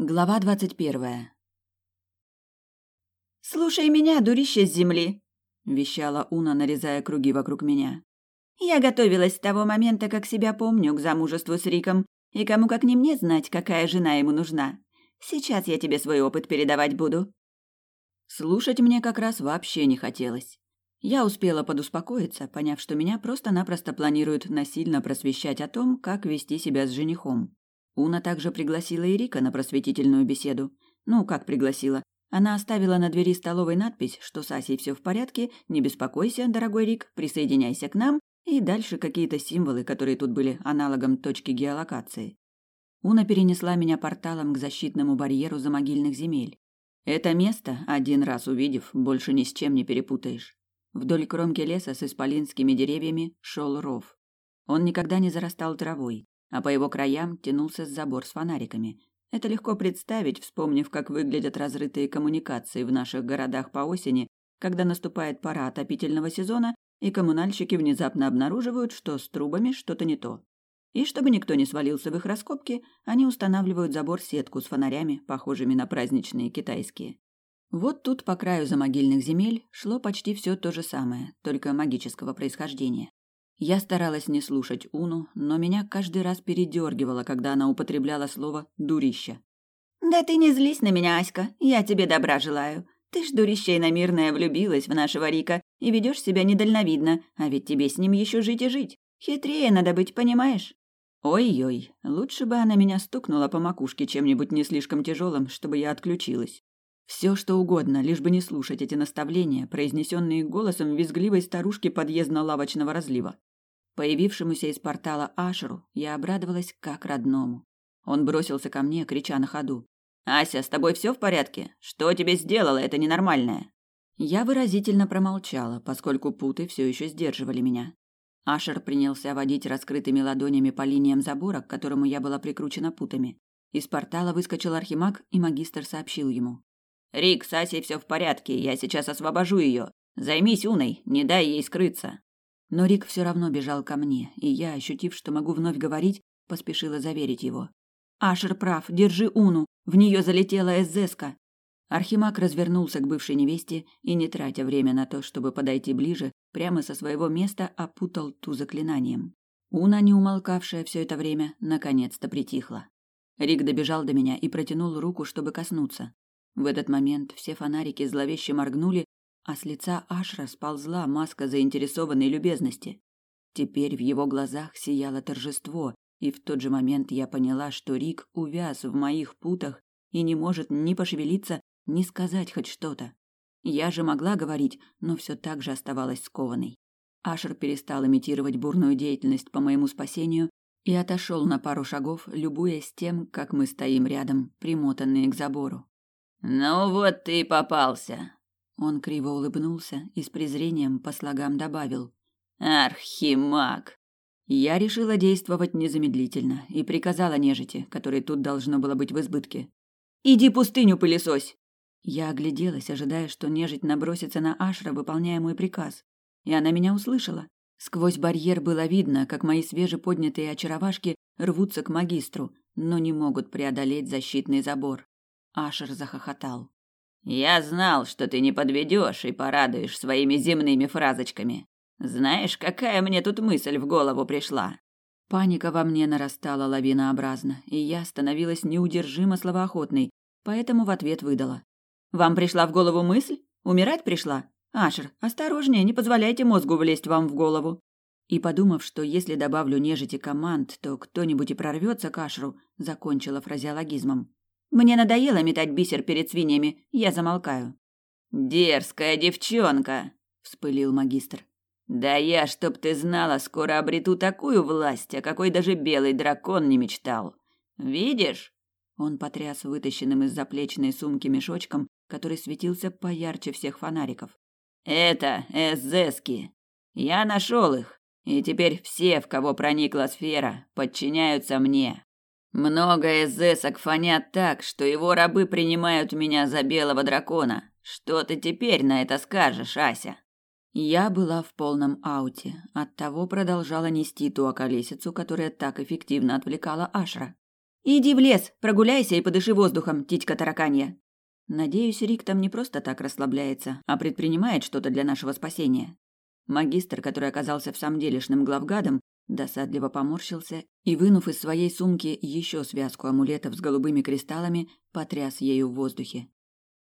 Глава двадцать первая. «Слушай меня, дурище с земли!» – вещала Уна, нарезая круги вокруг меня. «Я готовилась с того момента, как себя помню, к замужеству с Риком, и кому как не мне знать, какая жена ему нужна. Сейчас я тебе свой опыт передавать буду». Слушать мне как раз вообще не хотелось. Я успела подуспокоиться, поняв, что меня просто-напросто планируют насильно просвещать о том, как вести себя с женихом. Уна также пригласила Эрика на просветительную беседу. Ну, как пригласила? Она оставила на двери столовой надпись, что с Асей все в порядке, не беспокойся, дорогой Рик, присоединяйся к нам, и дальше какие-то символы, которые тут были аналогом точки геолокации. Уна перенесла меня порталом к защитному барьеру за могильных земель. Это место, один раз увидев, больше ни с чем не перепутаешь. Вдоль кромки леса с исполинскими деревьями шел ров. Он никогда не зарастал травой а по его краям тянулся забор с фонариками. Это легко представить, вспомнив, как выглядят разрытые коммуникации в наших городах по осени, когда наступает пора отопительного сезона, и коммунальщики внезапно обнаруживают, что с трубами что-то не то. И чтобы никто не свалился в их раскопки, они устанавливают забор-сетку с фонарями, похожими на праздничные китайские. Вот тут по краю замогильных земель шло почти все то же самое, только магического происхождения. Я старалась не слушать Уну, но меня каждый раз передергивало, когда она употребляла слово «дурище». «Да ты не злись на меня, Аська, я тебе добра желаю. Ты ж дурище иномирная влюбилась в нашего Рика и ведешь себя недальновидно, а ведь тебе с ним еще жить и жить. Хитрее надо быть, понимаешь?» Ой-ой, лучше бы она меня стукнула по макушке чем-нибудь не слишком тяжелым, чтобы я отключилась. Все что угодно, лишь бы не слушать эти наставления, произнесенные голосом визгливой старушки подъездно-лавочного разлива. Появившемуся из портала Ашеру я обрадовалась как родному. Он бросился ко мне, крича на ходу. «Ася, с тобой все в порядке? Что тебе сделало это ненормальное?» Я выразительно промолчала, поскольку путы все еще сдерживали меня. Ашер принялся водить раскрытыми ладонями по линиям забора, к которому я была прикручена путами. Из портала выскочил архимаг, и магистр сообщил ему. «Рик, с Асей все в порядке, я сейчас освобожу ее. Займись Уной, не дай ей скрыться». Но Рик все равно бежал ко мне, и я, ощутив, что могу вновь говорить, поспешила заверить его. «Ашер прав, держи Уну, в нее залетела эзеска». Архимаг развернулся к бывшей невесте и, не тратя время на то, чтобы подойти ближе, прямо со своего места опутал ту заклинанием. Уна, не умолкавшая все это время, наконец-то притихла. Рик добежал до меня и протянул руку, чтобы коснуться. В этот момент все фонарики зловеще моргнули, а с лица Ашра сползла маска заинтересованной любезности. Теперь в его глазах сияло торжество, и в тот же момент я поняла, что Рик увяз в моих путах и не может ни пошевелиться, ни сказать хоть что-то. Я же могла говорить, но все так же оставалась скованной. Ашер перестал имитировать бурную деятельность по моему спасению и отошел на пару шагов, любуясь тем, как мы стоим рядом, примотанные к забору. «Ну вот ты и попался», он криво улыбнулся и с презрением по слогам добавил: "Архимаг". Я решила действовать незамедлительно и приказала нежити, которой тут должно было быть в избытке: "Иди пустыню пылесось". Я огляделась, ожидая, что нежить набросится на Ашра, выполняя мой приказ, и она меня услышала. Сквозь барьер было видно, как мои свежеподнятые очаровашки рвутся к магистру, но не могут преодолеть защитный забор. Ашер захохотал. Я знал, что ты не подведешь и порадуешь своими земными фразочками. Знаешь, какая мне тут мысль в голову пришла? Паника во мне нарастала лавинообразно, и я становилась неудержимо словоохотной, поэтому в ответ выдала: "Вам пришла в голову мысль? Умирать пришла? Ашер, осторожнее, не позволяйте мозгу влезть вам в голову". И подумав, что если добавлю нежити команд, то кто-нибудь и прорвется к Ашеру, закончила фразеологизмом. Мне надоело метать бисер перед свиньями, я замолкаю. Дерзкая девчонка, вспылил магистр. Да я, чтоб ты знала, скоро обрету такую власть, о какой даже белый дракон не мечтал. Видишь? Он потряс вытащенным из заплечной сумки мешочком, который светился поярче всех фонариков. Это эзески. Я нашел их, и теперь все, в кого проникла сфера, подчиняются мне. Много эзесок фонят так, что его рабы принимают меня за белого дракона. Что ты теперь на это скажешь, Ася? Я была в полном ауте, оттого продолжала нести ту околесицу, которая так эффективно отвлекала Ашра. Иди в лес, прогуляйся и подыши воздухом, титька тараканья. Надеюсь, Рик там не просто так расслабляется, а предпринимает что-то для нашего спасения. Магистр, который оказался в самом делешным главгадом, досадливо поморщился и, вынув из своей сумки еще связку амулетов с голубыми кристаллами, потряс ею в воздухе.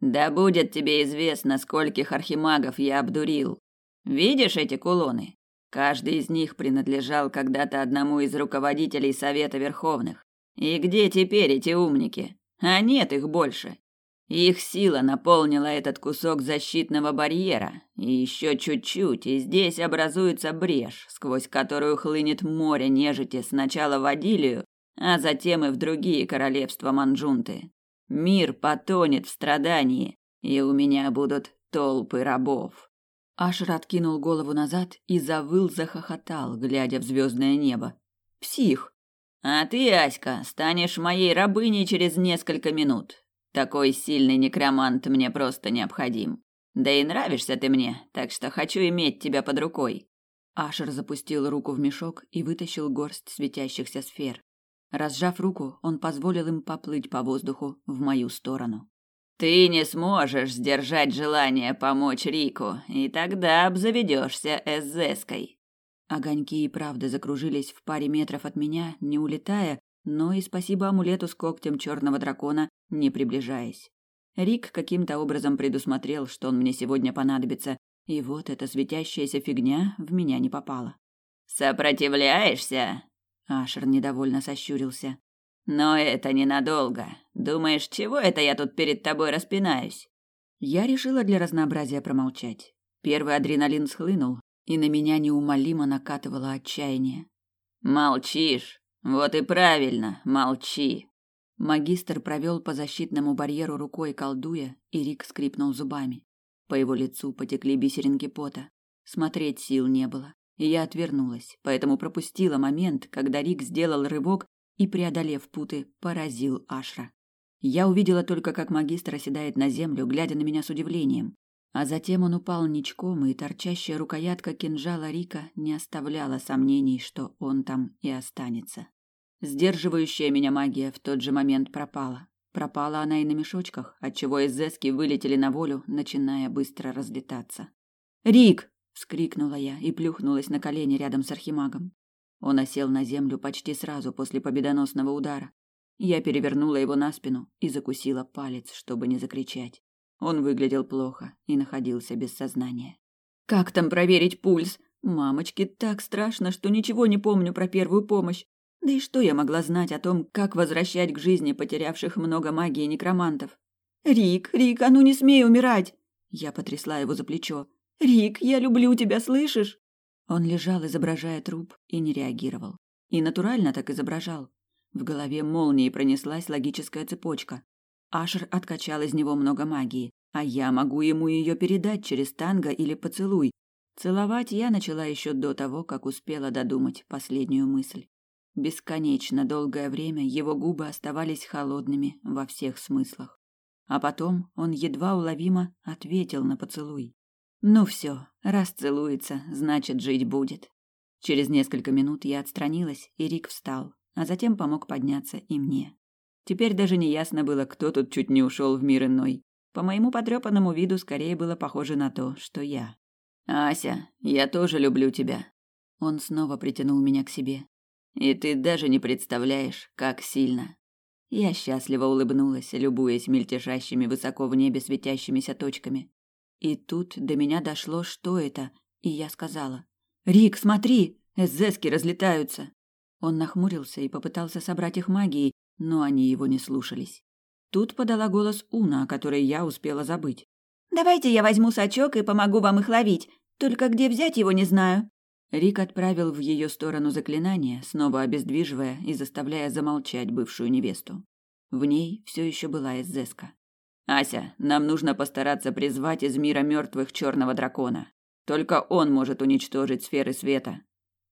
«Да будет тебе известно, скольких архимагов я обдурил. Видишь эти кулоны? Каждый из них принадлежал когда-то одному из руководителей Совета Верховных. И где теперь эти умники? А нет их больше. Их сила наполнила этот кусок защитного барьера, и еще чуть-чуть, и здесь образуется брешь, сквозь которую хлынет море нежити сначала в Адилию, а затем и в другие королевства Манджунты. Мир потонет в страдании, и у меня будут толпы рабов. Ашер откинул голову назад и завыл, захохотал, глядя в звездное небо. Псих. А ты, Аська, станешь моей рабыней через несколько минут. Такой сильный некромант мне просто необходим. Да и нравишься ты мне, так что хочу иметь тебя под рукой. Ашер запустил руку в мешок и вытащил горсть светящихся сфер. Разжав руку, он позволил им поплыть по воздуху в мою сторону. Ты не сможешь сдержать желание помочь Рику, и тогда обзаведешься эзеской. Огоньки и правда закружились в паре метров от меня, не улетая, но и спасибо амулету с когтем черного дракона, не приближаясь. Рик каким-то образом предусмотрел, что он мне сегодня понадобится, и вот эта светящаяся фигня в меня не попала. «Сопротивляешься?» Ашер недовольно сощурился. «Но это ненадолго. Думаешь, чего это я тут перед тобой распинаюсь?» Я решила для разнообразия промолчать. Первый адреналин схлынул, и на меня неумолимо накатывало отчаяние. «Молчишь? Вот и правильно, молчи. Магистр провел по защитному барьеру рукой, колдуя, и Рик скрипнул зубами. По его лицу потекли бисеринки пота. Смотреть сил не было, и я отвернулась, поэтому пропустила момент, когда Рик сделал рывок и, преодолев путы, поразил Ашра. Я увидела только, как магистр оседает на землю, глядя на меня с удивлением. А затем он упал ничком, и торчащая рукоятка кинжала Рика не оставляла сомнений, что он там и останется. Сдерживающая меня магия в тот же момент пропала. Пропала она и на мешочках, отчего эзески вылетели на волю, начиная быстро разлетаться. «Рик!» — вскрикнула я и плюхнулась на колени рядом с архимагом. Он осел на землю почти сразу после победоносного удара. Я перевернула его на спину и закусила палец, чтобы не закричать. Он выглядел плохо и находился без сознания. «Как там проверить пульс? Мамочке так страшно, что ничего не помню про первую помощь. Да и что я могла знать о том, как возвращать к жизни потерявших много магии некромантов? «Рик, Рик, а ну не смей умирать!» Я потрясла его за плечо. «Рик, я люблю тебя, слышишь?» Он лежал, изображая труп, и не реагировал. И натурально так изображал. В голове молнией пронеслась логическая цепочка. Ашер откачал из него много магии, а я могу ему ее передать через танго или поцелуй. Целовать я начала еще до того, как успела додумать последнюю мысль. Бесконечно долгое время его губы оставались холодными во всех смыслах. А потом он едва уловимо ответил на поцелуй. Ну все, раз целуется, значит жить будет. Через несколько минут я отстранилась, и Рик встал, а затем помог подняться и мне. Теперь даже не ясно было, кто тут чуть не ушел в мир иной. По моему потрепанному виду скорее было похоже на то, что я. «Ася, я тоже люблю тебя». Он снова притянул меня к себе. И ты даже не представляешь, как сильно. Я счастливо улыбнулась, любуясь мельтешащими высоко в небе светящимися точками. И тут до меня дошло, что это, и я сказала: "Рик, смотри, эзески разлетаются". Он нахмурился и попытался собрать их магией, но они его не слушались. Тут подала голос Уна, о которой я успела забыть. Давайте я возьму сачок и помогу вам их ловить. Только где взять его, не знаю. Рик отправил в ее сторону заклинание, снова обездвиживая и заставляя замолчать бывшую невесту. В ней все еще была Эзеска. «Ася, нам нужно постараться призвать из мира мертвых черного дракона. Только он может уничтожить сферы света».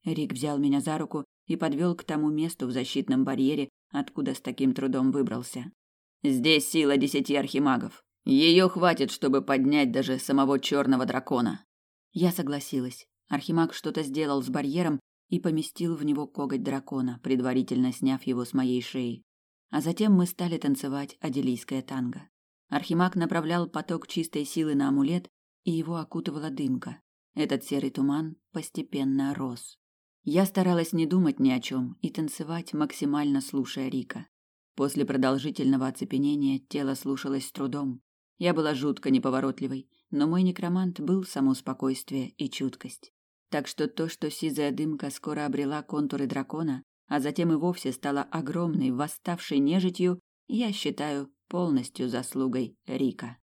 Рик взял меня за руку и подвел к тому месту в защитном барьере, откуда с таким трудом выбрался. «Здесь сила десяти архимагов. Ее хватит, чтобы поднять даже самого черного дракона». Я согласилась. Архимаг что-то сделал с барьером и поместил в него коготь дракона, предварительно сняв его с моей шеи. А затем мы стали танцевать аделийское танго. Архимаг направлял поток чистой силы на амулет, и его окутывала дымка. Этот серый туман постепенно рос. Я старалась не думать ни о чем и танцевать, максимально слушая Рика. После продолжительного оцепенения тело слушалось с трудом. Я была жутко неповоротливой, но мой некромант был само спокойствие и чуткость. Так что то, что сизая дымка скоро обрела контуры дракона, а затем и вовсе стала огромной, восставшей нежитью, я считаю полностью заслугой Рика.